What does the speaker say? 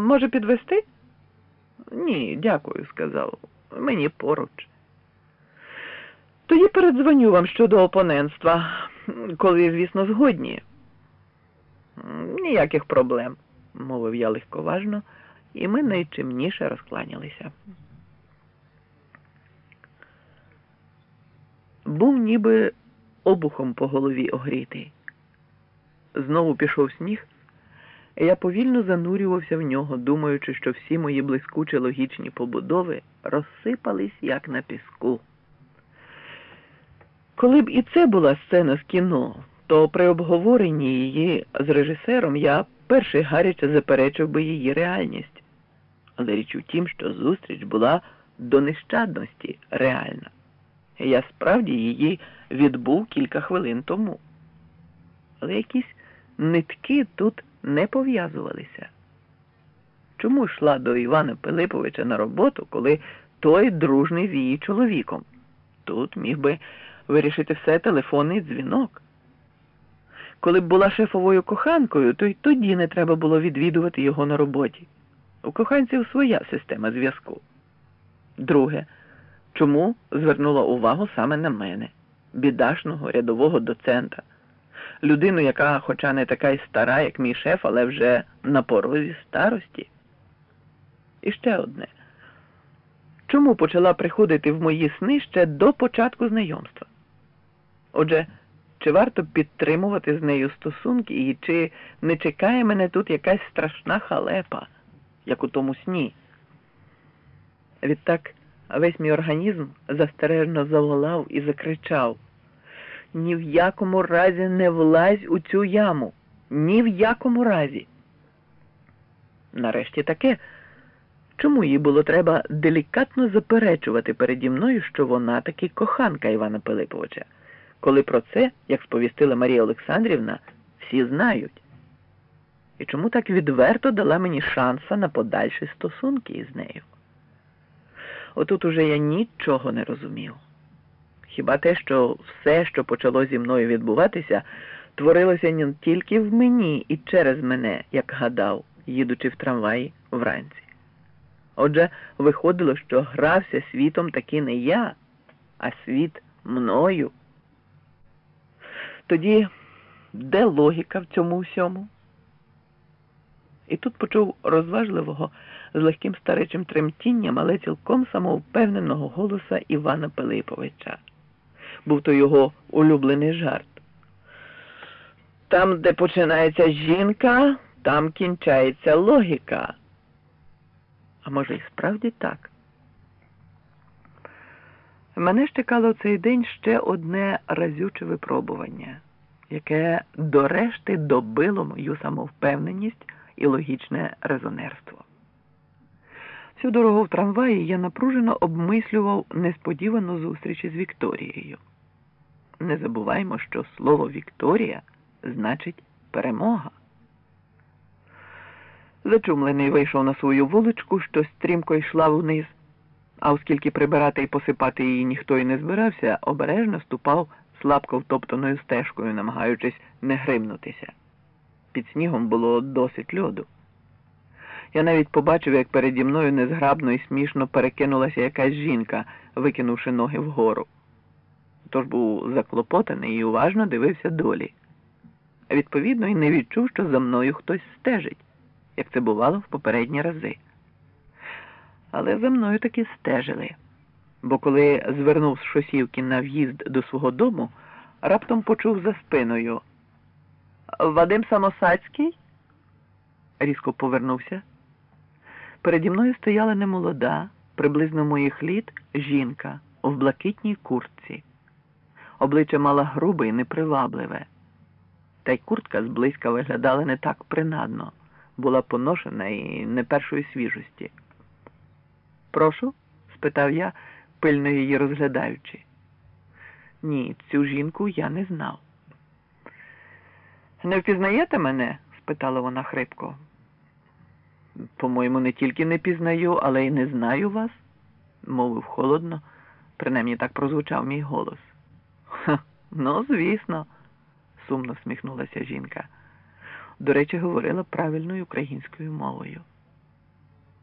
Може, підвести? Ні, дякую, сказав. Мені поруч. Тоді передзвоню вам щодо опонентства, коли, звісно, згодні. Ніяких проблем, мовив я легковажно, і ми найчимніше розкланялися. Був ніби обухом по голові огрітий. Знову пішов сніг, я повільно занурювався в нього, думаючи, що всі мої блискучі логічні побудови розсипались як на піску. Коли б і це була сцена з кіно, то при обговоренні її з режисером я перший гаряче заперечив би її реальність. Але річ у тім, що зустріч була до нещадності реальна. Я справді її відбув кілька хвилин тому. Але якісь нитки тут не пов'язувалися. Чому йшла до Івана Пилиповича на роботу, коли той дружний з її чоловіком? Тут міг би вирішити все телефонний дзвінок. Коли б була шефовою коханкою, то й тоді не треба було відвідувати його на роботі. У коханців своя система зв'язку. Друге, чому звернула увагу саме на мене, бідашного рядового доцента, людину, яка, хоча не така й стара, як мій шеф, але вже на порозі старості. І ще одне. Чому почала приходити в мої сни ще до початку знайомства? Отже, чи варто підтримувати з нею стосунки, і чи не чекає мене тут якась страшна халепа, як у тому сні? Відтак весь мій організм застережно заволав і закричав ні в якому разі не влазь у цю яму, ні в якому разі. Нарешті таке, чому їй було треба делікатно заперечувати переді мною, що вона таки коханка Івана Пилиповича, коли про це, як сповістила Марія Олександрівна, всі знають. І чому так відверто дала мені шанса на подальші стосунки із нею? Отут уже я нічого не розумів. Хіба те, що все, що почало зі мною відбуватися, творилося не тільки в мені і через мене, як гадав, їдучи в трамваї вранці. Отже, виходило, що грався світом таки не я, а світ мною. Тоді де логіка в цьому всьому? І тут почув розважливого з легким старечим тремтінням, але цілком самовпевненого голоса Івана Пилиповича. Був то його улюблений жарт. Там, де починається жінка, там кінчається логіка. А може, і справді так? Мене ж чекало цей день ще одне разюче випробування, яке до решти добило мою самовпевненість і логічне резонерство. Всю дорогу в трамваї я напружено обмислював несподівану зустріч із Вікторією. Не забуваймо, що слово Вікторія значить перемога. Зачумлений вийшов на свою вуличку, що стрімко йшла вниз, а оскільки прибирати і посипати її ніхто й не збирався, обережно ступав слабко втоптаною стежкою, намагаючись не гримнутися. Під снігом було досить льоду. Я навіть побачив, як переді мною незграбно і смішно перекинулася якась жінка, викинувши ноги вгору. Тож був заклопотаний і уважно дивився долі. Відповідно, і не відчув, що за мною хтось стежить, як це бувало в попередні рази. Але за мною таки стежили, бо коли звернув з шосівки на в'їзд до свого дому, раптом почув за спиною. Вадим Самосацький? Різко повернувся. Переді мною стояла немолода, приблизно моїх літ, жінка в блакитній куртці. Обличчя мала грубе і непривабливе. Та й куртка зблизька виглядала не так принадно, була поношена і не першої свіжості. Прошу? спитав я, пильно її розглядаючи. Ні, цю жінку я не знав. Не впізнаєте мене? спитала вона хрипко. По-моєму, не тільки не пізнаю, але й не знаю вас, мовив холодно, принаймні так прозвучав мій голос. Ха, ну, звісно, сумно сміхнулася жінка. До речі, говорила правильною українською мовою.